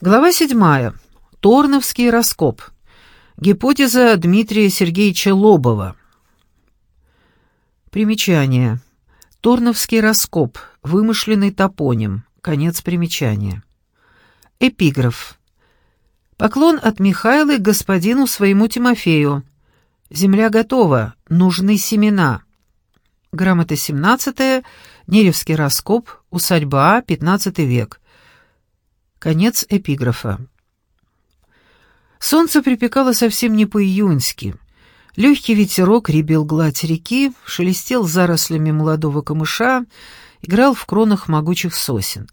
Глава седьмая. Торновский раскоп. Гипотеза Дмитрия Сергеевича Лобова. Примечание. Торновский раскоп. Вымышленный топоним. Конец примечания. Эпиграф. Поклон от Михайлы господину своему Тимофею. Земля готова, нужны семена. Грамота 17 Неревский раскоп, усадьба А, 15 век. Конец эпиграфа. Солнце припекало совсем не по-июньски. Легкий ветерок ребил гладь реки, шелестел зарослями молодого камыша, играл в кронах могучих сосен.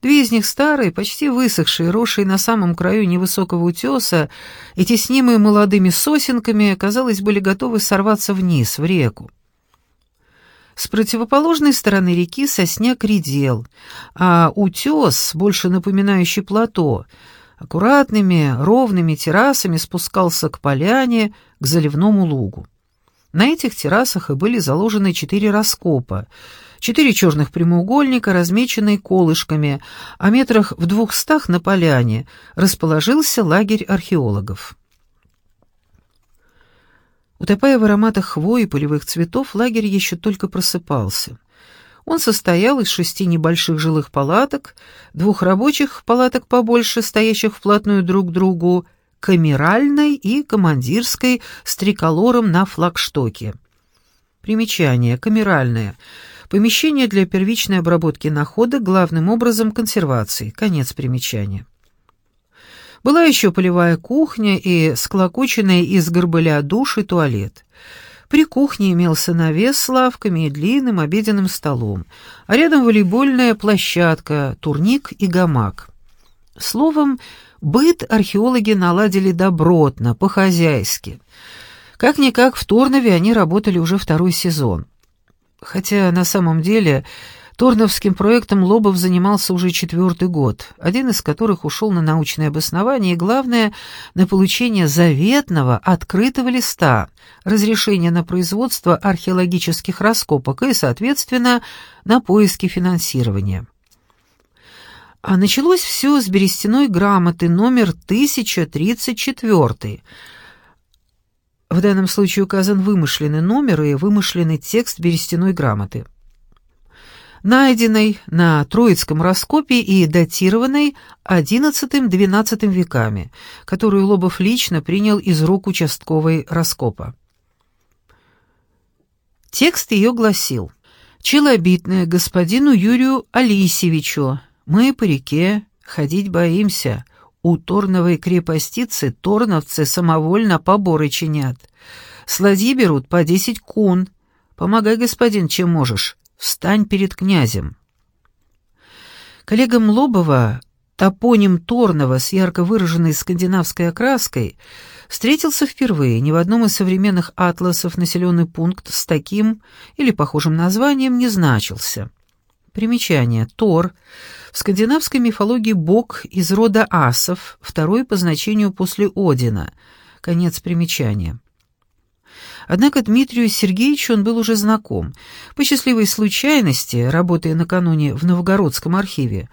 Две из них старые, почти высохшие, росшие на самом краю невысокого утеса и теснимые молодыми сосенками, казалось, были готовы сорваться вниз, в реку. С противоположной стороны реки сосняк редел, а утес, больше напоминающий плато, аккуратными, ровными террасами спускался к поляне, к заливному лугу. На этих террасах и были заложены четыре раскопа, четыре черных прямоугольника, размеченные колышками, а метрах в двухстах на поляне расположился лагерь археологов. Утопая в ароматах хвои и полевых цветов, лагерь еще только просыпался. Он состоял из шести небольших жилых палаток, двух рабочих палаток побольше, стоящих вплотную друг к другу, камеральной и командирской с триколором на флагштоке. Примечание. Камеральное. Помещение для первичной обработки находок, главным образом консервации. Конец примечания. Была еще полевая кухня и склокоченная из горбыля душ и туалет. При кухне имелся навес с лавками и длинным обеденным столом, а рядом волейбольная площадка, турник и гамак. Словом, быт археологи наладили добротно, по-хозяйски. Как-никак в Торнове они работали уже второй сезон. Хотя на самом деле Торновским проектом Лобов занимался уже четвертый год, один из которых ушел на научное обоснование и, главное, на получение заветного открытого листа, разрешения на производство археологических раскопок и, соответственно, на поиски финансирования. А началось все с берестяной грамоты номер 1034. В данном случае указан вымышленный номер и вымышленный текст берестяной грамоты найденной на Троицком раскопе и датированной XI-XII веками, которую Лобов лично принял из рук участковой раскопа. Текст ее гласил «Челобитное господину Юрию Алисевичу, мы по реке ходить боимся, у Торновой крепостицы торновцы самовольно поборы чинят. Сладьи берут по десять кун. Помогай, господин, чем можешь. Встань перед князем. Коллегам Лобова топоним Торнова с ярко выраженной скандинавской окраской встретился впервые. Ни в одном из современных атласов населенный пункт с таким или похожим названием не значился. Примечание. Тор. В скандинавской мифологии бог из рода асов, второй по значению после Одина. Конец примечания. Однако Дмитрию Сергеевичу он был уже знаком. По счастливой случайности, работая накануне в Новгородском архиве,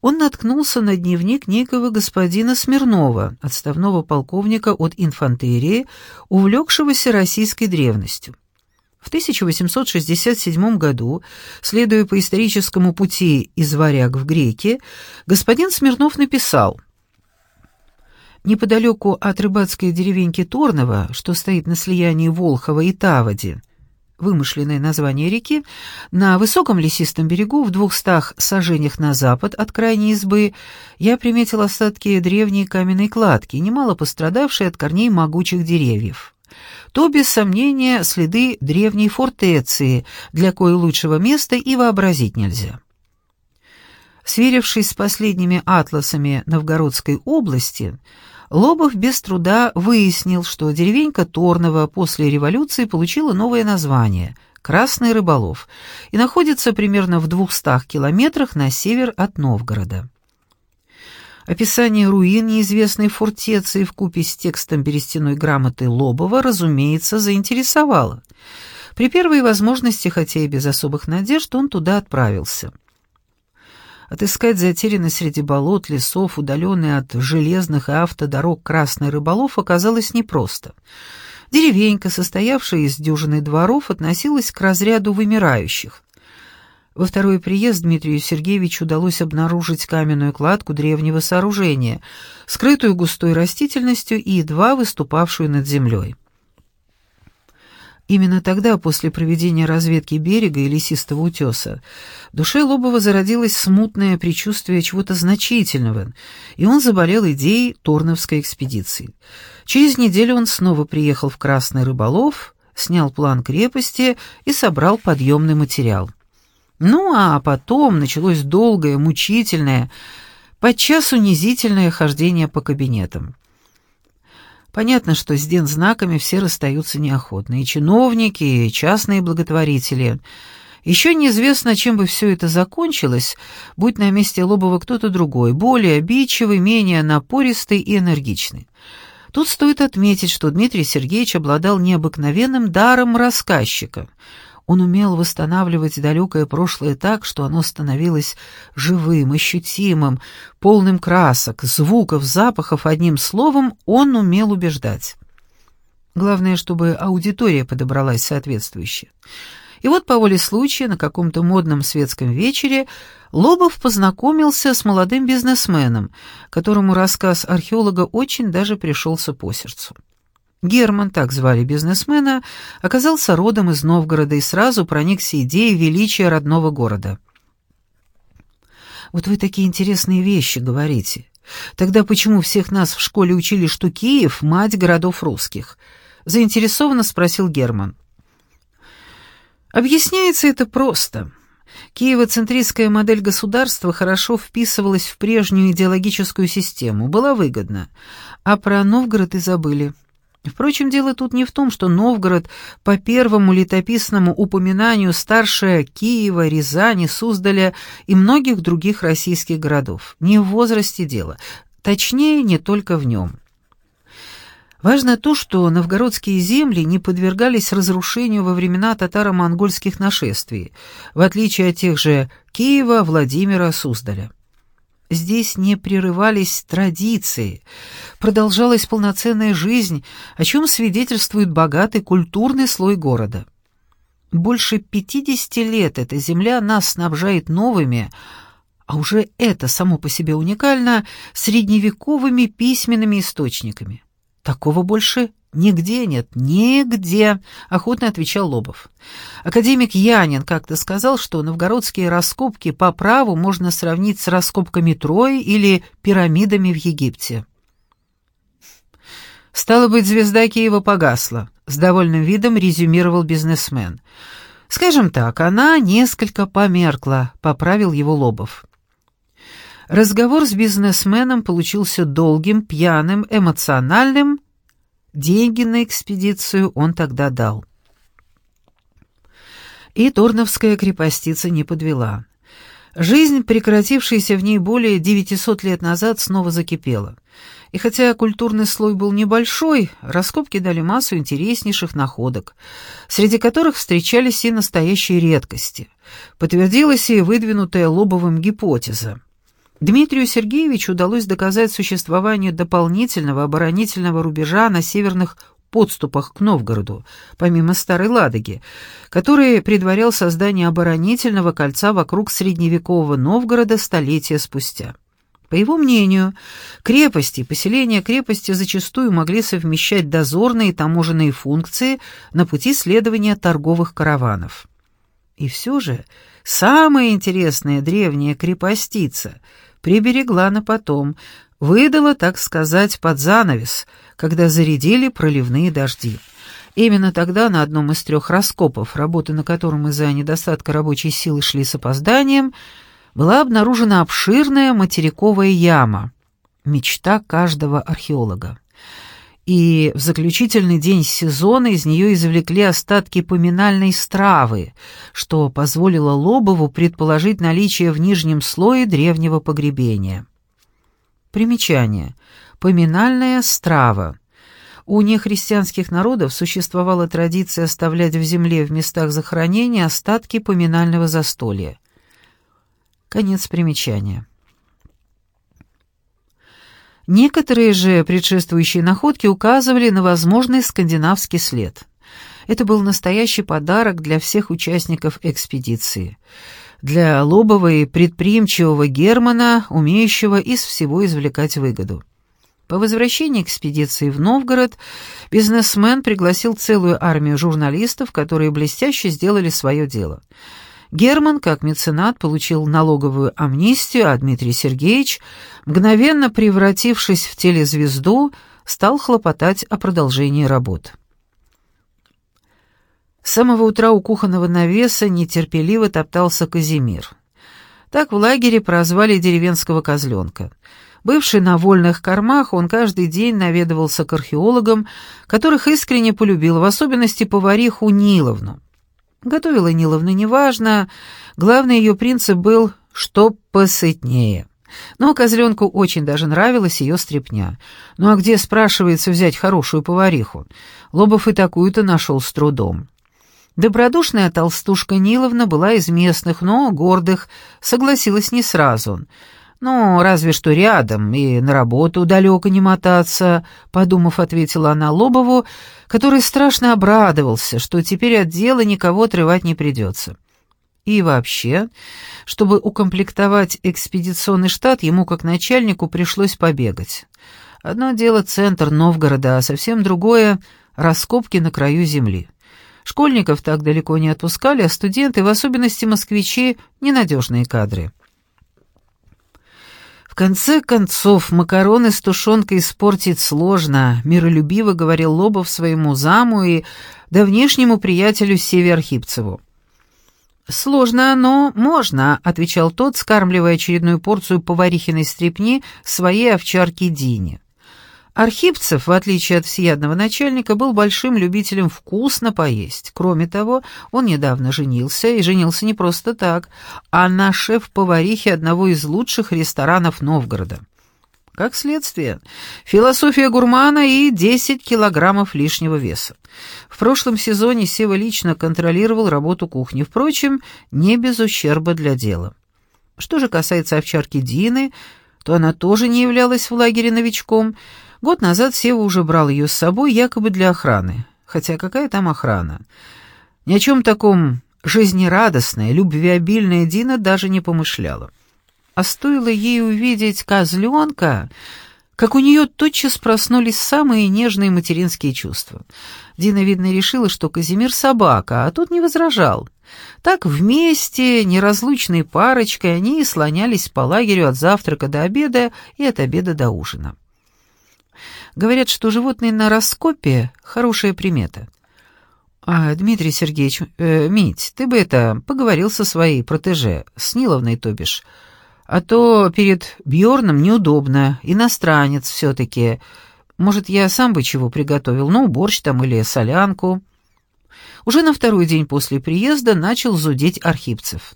он наткнулся на дневник некого господина Смирнова, отставного полковника от инфантерии, увлекшегося российской древностью. В 1867 году, следуя по историческому пути из варяг в греки, господин Смирнов написал Неподалеку от рыбацкой деревеньки Торново, что стоит на слиянии Волхова и Таводи, вымышленное название реки, на высоком лесистом берегу в двухстах сажениях на запад от крайней избы я приметил остатки древней каменной кладки, немало пострадавшей от корней могучих деревьев. То, без сомнения, следы древней фортеции, для коей лучшего места и вообразить нельзя. Сверившись с последними атласами Новгородской области, Лобов без труда выяснил, что деревенька Торнова после революции получила новое название – Красный Рыболов и находится примерно в двухстах километрах на север от Новгорода. Описание руин неизвестной фортеции вкупе с текстом берестяной грамоты Лобова, разумеется, заинтересовало. При первой возможности, хотя и без особых надежд, он туда отправился. Отыскать затерянный среди болот, лесов, удаленный от железных и автодорог красный рыболов оказалось непросто. Деревенька, состоявшая из дюжины дворов, относилась к разряду вымирающих. Во второй приезд Дмитрию Сергеевичу удалось обнаружить каменную кладку древнего сооружения, скрытую густой растительностью и едва выступавшую над землей. Именно тогда, после проведения разведки берега и лесистого утеса, в душе Лобова зародилось смутное предчувствие чего-то значительного, и он заболел идеей Торновской экспедиции. Через неделю он снова приехал в Красный Рыболов, снял план крепости и собрал подъемный материал. Ну а потом началось долгое, мучительное, подчас унизительное хождение по кабинетам. Понятно, что с дензнаками все расстаются неохотно, и чиновники, и частные благотворители. Еще неизвестно, чем бы все это закончилось, будь на месте Лобова кто-то другой, более обидчивый, менее напористый и энергичный. Тут стоит отметить, что Дмитрий Сергеевич обладал необыкновенным даром рассказчика — он умел восстанавливать далекое прошлое так, что оно становилось живым, ощутимым, полным красок, звуков, запахов, одним словом, он умел убеждать. Главное, чтобы аудитория подобралась соответствующая. И вот по воле случая на каком-то модном светском вечере Лобов познакомился с молодым бизнесменом, которому рассказ археолога очень даже пришелся по сердцу. Герман, так звали бизнесмена, оказался родом из Новгорода и сразу проникся идеей величия родного города. «Вот вы такие интересные вещи говорите. Тогда почему всех нас в школе учили, что Киев — мать городов русских?» — заинтересованно спросил Герман. Объясняется это просто. Киево-центристская модель государства хорошо вписывалась в прежнюю идеологическую систему, была выгодна, а про Новгород и забыли. Впрочем, дело тут не в том, что Новгород по первому летописному упоминанию старше Киева, Рязани, Суздаля и многих других российских городов. Не в возрасте дело, точнее, не только в нем. Важно то, что новгородские земли не подвергались разрушению во времена татаро-монгольских нашествий, в отличие от тех же Киева, Владимира, Суздаля. Здесь не прерывались традиции, продолжалась полноценная жизнь, о чем свидетельствует богатый культурный слой города. Больше 50 лет эта земля нас снабжает новыми, а уже это само по себе уникально, средневековыми письменными источниками. Такого больше «Нигде нет, нигде», — охотно отвечал Лобов. Академик Янин как-то сказал, что новгородские раскопки по праву можно сравнить с раскопками Трои или пирамидами в Египте. «Стало быть, звезда Киева погасла», — с довольным видом резюмировал бизнесмен. «Скажем так, она несколько померкла», — поправил его Лобов. Разговор с бизнесменом получился долгим, пьяным, эмоциональным Деньги на экспедицию он тогда дал. И Торновская крепостица не подвела. Жизнь, прекратившаяся в ней более 900 лет назад, снова закипела. И хотя культурный слой был небольшой, раскопки дали массу интереснейших находок, среди которых встречались и настоящие редкости. Подтвердилась и выдвинутая Лобовым гипотеза. Дмитрию Сергеевичу удалось доказать существование дополнительного оборонительного рубежа на северных подступах к Новгороду, помимо Старой Ладоги, который предварял создание оборонительного кольца вокруг средневекового Новгорода столетия спустя. По его мнению, крепости и поселения крепости зачастую могли совмещать дозорные и таможенные функции на пути следования торговых караванов. И все же самая интересная древняя крепостица — приберегла на потом, выдала, так сказать, под занавес, когда зарядили проливные дожди. Именно тогда на одном из трех раскопов, работы на котором из-за недостатка рабочей силы шли с опозданием, была обнаружена обширная материковая яма, мечта каждого археолога и в заключительный день сезона из нее извлекли остатки поминальной стравы, что позволило Лобову предположить наличие в нижнем слое древнего погребения. Примечание. Поминальная страва. У нехристианских народов существовала традиция оставлять в земле в местах захоронения остатки поминального застолья. Конец примечания. Некоторые же предшествующие находки указывали на возможный скандинавский след. Это был настоящий подарок для всех участников экспедиции. Для лобового и предприимчивого Германа, умеющего из всего извлекать выгоду. По возвращении экспедиции в Новгород бизнесмен пригласил целую армию журналистов, которые блестяще сделали свое дело – Герман, как меценат, получил налоговую амнистию, а Дмитрий Сергеевич, мгновенно превратившись в телезвезду, стал хлопотать о продолжении работ. С самого утра у кухонного навеса нетерпеливо топтался Казимир. Так в лагере прозвали деревенского козленка. Бывший на вольных кормах, он каждый день наведывался к археологам, которых искренне полюбил, в особенности повариху Ниловну. Готовила Ниловна неважно, главный ее принцип был «чтоб посытнее». Но козленку очень даже нравилась ее стряпня. Ну а где, спрашивается, взять хорошую повариху? Лобов и такую-то нашел с трудом. Добродушная толстушка Ниловна была из местных, но гордых, согласилась не сразу — «Ну, разве что рядом, и на работу далеко не мотаться», — подумав, ответила она Лобову, который страшно обрадовался, что теперь от дела никого отрывать не придется. И вообще, чтобы укомплектовать экспедиционный штат, ему как начальнику пришлось побегать. Одно дело центр Новгорода, а совсем другое — раскопки на краю земли. Школьников так далеко не отпускали, а студенты, в особенности москвичи, — ненадежные кадры. В конце концов, макароны с тушенкой испортить сложно, миролюбиво говорил Лобов своему заму и давнешнему приятелю Севе Архипцеву. «Сложно, но можно», — отвечал тот, скармливая очередную порцию поварихиной стрепни своей овчарке Дине. Архипцев, в отличие от всеядного начальника, был большим любителем вкусно поесть. Кроме того, он недавно женился, и женился не просто так, а на шеф-поварихе одного из лучших ресторанов Новгорода. Как следствие, философия гурмана и 10 килограммов лишнего веса. В прошлом сезоне Сева лично контролировал работу кухни, впрочем, не без ущерба для дела. Что же касается овчарки Дины, то она тоже не являлась в лагере новичком – Год назад Сева уже брал ее с собой якобы для охраны. Хотя какая там охрана? Ни о чем таком жизнерадостная, любвеобильная Дина даже не помышляла. А стоило ей увидеть козленка, как у нее тотчас проснулись самые нежные материнские чувства. Дина, видно, решила, что Казимир собака, а тот не возражал. Так вместе, неразлучной парочкой, они слонялись по лагерю от завтрака до обеда и от обеда до ужина. Говорят, что животные на раскопе — хорошая примета. А, Дмитрий Сергеевич, э, Мить, ты бы это, поговорил со своей протеже, с Ниловной, то бишь. А то перед Бьорном неудобно, иностранец все-таки. Может, я сам бы чего приготовил, ну, борщ там или солянку. Уже на второй день после приезда начал зудеть Архипцев.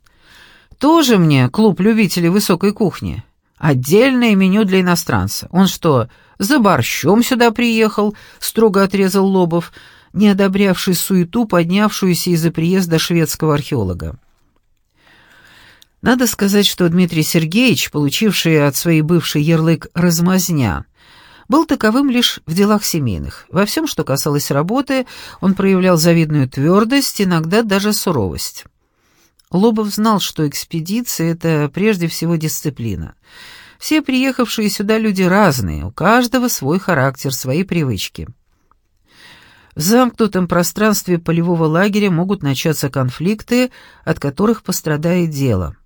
Тоже мне клуб любителей высокой кухни. Отдельное меню для иностранца. Он что, за борщом сюда приехал?» — строго отрезал Лобов, не одобрявший суету, поднявшуюся из-за приезда шведского археолога. Надо сказать, что Дмитрий Сергеевич, получивший от своей бывшей ярлык «размазня», был таковым лишь в делах семейных. Во всем, что касалось работы, он проявлял завидную твердость, иногда даже суровость. Лобов знал, что экспедиция — это прежде всего дисциплина. Все приехавшие сюда люди разные, у каждого свой характер, свои привычки. В замкнутом пространстве полевого лагеря могут начаться конфликты, от которых пострадает дело.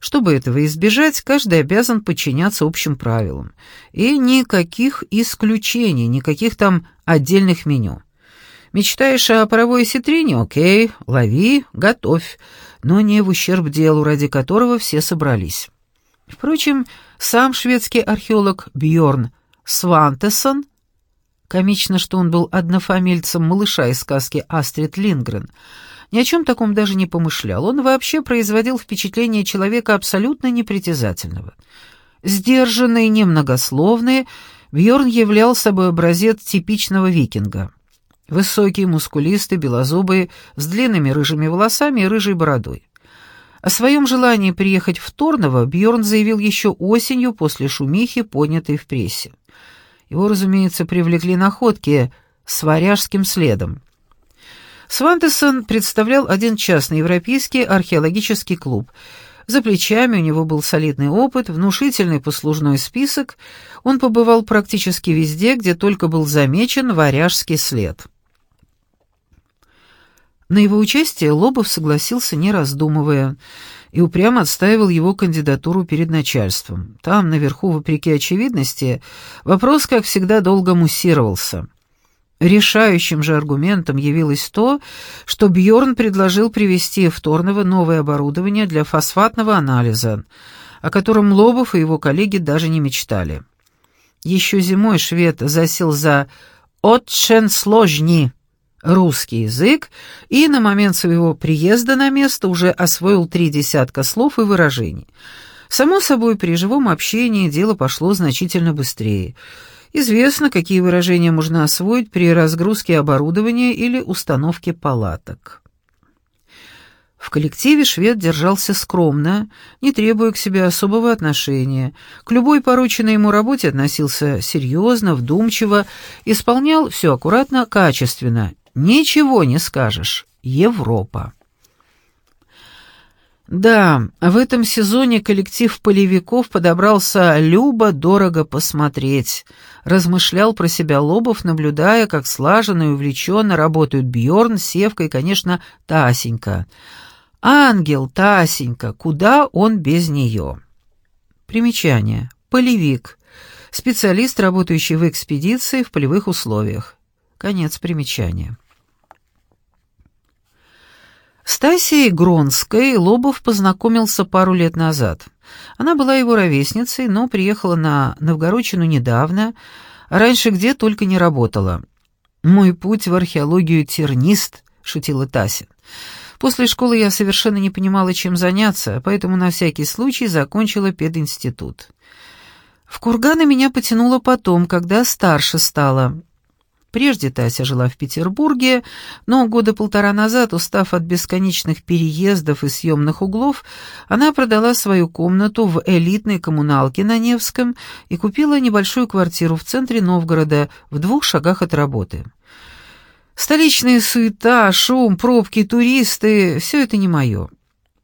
Чтобы этого избежать, каждый обязан подчиняться общим правилам. И никаких исключений, никаких там отдельных меню. Мечтаешь о паровой ситрине? Окей, лови, готовь, но не в ущерб делу, ради которого все собрались. Впрочем, сам шведский археолог Бьорн Свантесон, комично, что он был однофамильцем малыша из сказки Астрид Лингрен, ни о чем таком даже не помышлял. Он вообще производил впечатление человека абсолютно непритязательного. Сдержанный, немногословный, Бьорн являл собой образец типичного викинга. Высокий, мускулистый, белозубый, с длинными рыжими волосами и рыжей бородой. О своем желании приехать в Торново Бьорн заявил еще осенью после шумихи, поднятой в прессе. Его, разумеется, привлекли находки с варяжским следом. Свантесон представлял один частный европейский археологический клуб. За плечами у него был солидный опыт, внушительный послужной список. Он побывал практически везде, где только был замечен варяжский след. На его участие Лобов согласился, не раздумывая, и упрямо отстаивал его кандидатуру перед начальством. Там, наверху, вопреки очевидности, вопрос, как всегда, долго муссировался. Решающим же аргументом явилось то, что Бьорн предложил привести в Торново новое оборудование для фосфатного анализа, о котором Лобов и его коллеги даже не мечтали. Еще зимой швед засел за «отчен сложни» русский язык и на момент своего приезда на место уже освоил три десятка слов и выражений. Само собой, при живом общении дело пошло значительно быстрее. Известно, какие выражения можно освоить при разгрузке оборудования или установке палаток. В коллективе швед держался скромно, не требуя к себе особого отношения. К любой порученной ему работе относился серьезно, вдумчиво, исполнял все аккуратно, качественно Ничего не скажешь. Европа. Да, в этом сезоне коллектив полевиков подобрался любо-дорого посмотреть. Размышлял про себя Лобов, наблюдая, как слаженно и увлеченно работают Бьорн, Севка и, конечно, Тасенька. Ангел, Тасенька, куда он без нее? Примечание. Полевик. Специалист, работающий в экспедиции в полевых условиях. Конец примечания. С Тасией Гронской Лобов познакомился пару лет назад. Она была его ровесницей, но приехала на Новгородчину недавно, а раньше где только не работала. «Мой путь в археологию тернист», — шутила Тася. «После школы я совершенно не понимала, чем заняться, поэтому на всякий случай закончила пединститут. В курганы меня потянуло потом, когда старше стала». Прежде Тася жила в Петербурге, но года полтора назад, устав от бесконечных переездов и съемных углов, она продала свою комнату в элитной коммуналке на Невском и купила небольшую квартиру в центре Новгорода в двух шагах от работы. Столичная суета, шум, пробки, туристы — все это не мое.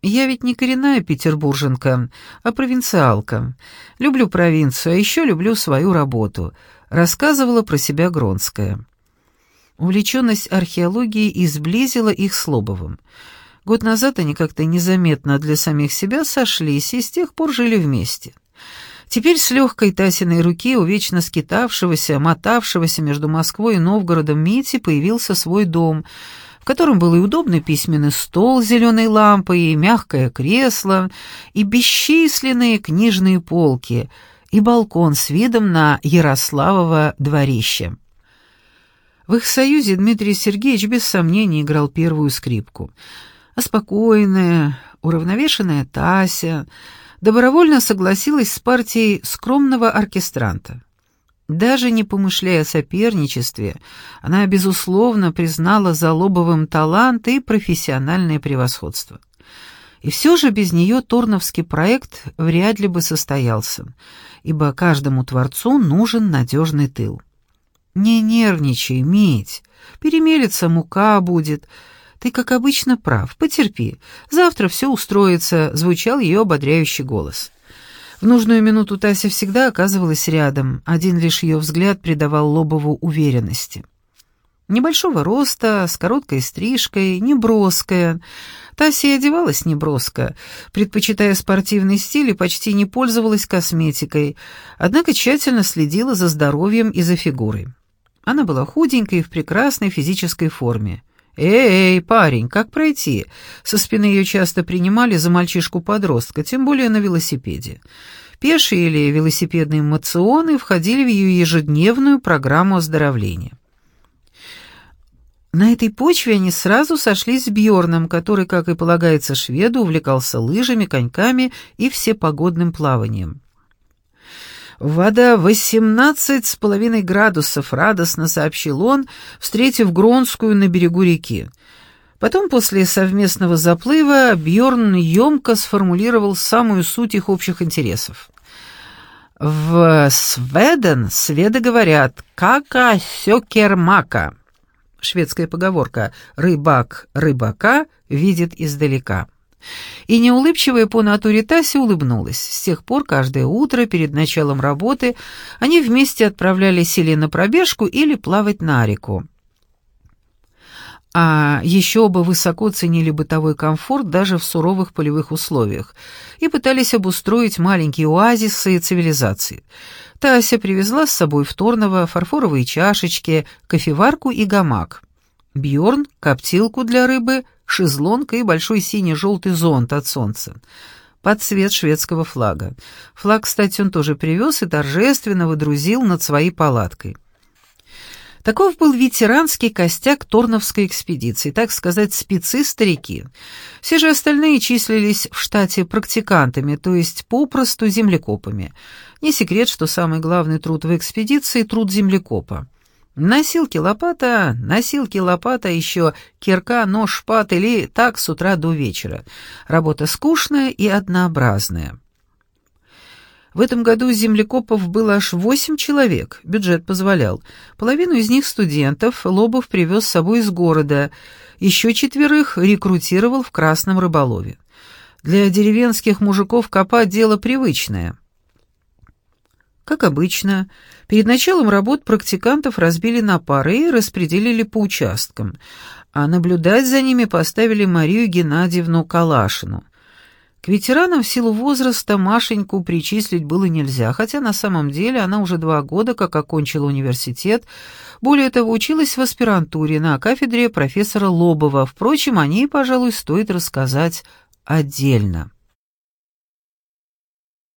Я ведь не коренная петербурженка, а провинциалка. Люблю провинцию, а еще люблю свою работу — рассказывала про себя Гронская. Увлеченность археологией изблизила их с Лобовым. Год назад они как-то незаметно для самих себя сошлись и с тех пор жили вместе. Теперь с легкой Тасиной руки у вечно скитавшегося, мотавшегося между Москвой и Новгородом Мити появился свой дом, в котором был и удобный письменный стол с зеленой лампой, и мягкое кресло, и бесчисленные книжные полки — и балкон с видом на Ярославово дворище. В их союзе Дмитрий Сергеевич без сомнений играл первую скрипку. А спокойная, уравновешенная Тася добровольно согласилась с партией скромного оркестранта. Даже не помышляя о соперничестве, она, безусловно, признала за Лобовым талант и профессиональное превосходство. И все же без нее Торновский проект вряд ли бы состоялся, ибо каждому творцу нужен надежный тыл. «Не нервничай, Мить, перемелется мука будет. Ты, как обычно, прав, потерпи. Завтра все устроится», — звучал ее ободряющий голос. В нужную минуту Тася всегда оказывалась рядом, один лишь ее взгляд придавал Лобову уверенности. Небольшого роста, с короткой стрижкой, неброская. Тася и одевалась неброско, предпочитая спортивный стиль и почти не пользовалась косметикой, однако тщательно следила за здоровьем и за фигурой. Она была худенькой и в прекрасной физической форме. «Эй, парень, как пройти?» Со спины ее часто принимали за мальчишку-подростка, тем более на велосипеде. Пешие или велосипедные мационы входили в ее ежедневную программу оздоровления. На этой почве они сразу сошлись с Бьорном, который, как и полагается шведу, увлекался лыжами, коньками и всепогодным плаванием. «Вода восемнадцать с половиной градусов», — радостно сообщил он, встретив Гронскую на берегу реки. Потом, после совместного заплыва, Бьорн емко сформулировал самую суть их общих интересов. В Сведен сведы говорят «кака сёкермака». Шведская поговорка «рыбак рыбака видит издалека». И неулыбчивая по натуре Тася улыбнулась. С тех пор каждое утро перед началом работы они вместе отправлялись или на пробежку, или плавать на реку. А еще оба высоко ценили бытовой комфорт даже в суровых полевых условиях и пытались обустроить маленькие оазисы цивилизации. Тася привезла с собой в Торново фарфоровые чашечки, кофеварку и гамак. Бьорн — коптилку для рыбы, шезлонг и большой синий-желтый зонт от солнца. Под цвет шведского флага. Флаг, кстати, он тоже привез и торжественно выдрузил над своей палаткой. Таков был ветеранский костяк Торновской экспедиции, так сказать, спецы-старики. Все же остальные числились в штате практикантами, то есть попросту землекопами. Не секрет, что самый главный труд в экспедиции — труд землекопа. Носилки лопата, носилки лопата, еще кирка, нож, шпат или так с утра до вечера. Работа скучная и однообразная. В этом году землекопов было аж восемь человек, бюджет позволял. Половину из них студентов Лобов привез с собой из города, еще четверых рекрутировал в Красном рыболове. Для деревенских мужиков копать дело привычное. Как обычно, перед началом работ практикантов разбили на пары и распределили по участкам, а наблюдать за ними поставили Марию Геннадьевну Калашину. К ветеранам в силу возраста Машеньку причислить было нельзя, хотя на самом деле она уже два года как окончила университет, более того, училась в аспирантуре на кафедре профессора Лобова. Впрочем, о ней, пожалуй, стоит рассказать отдельно.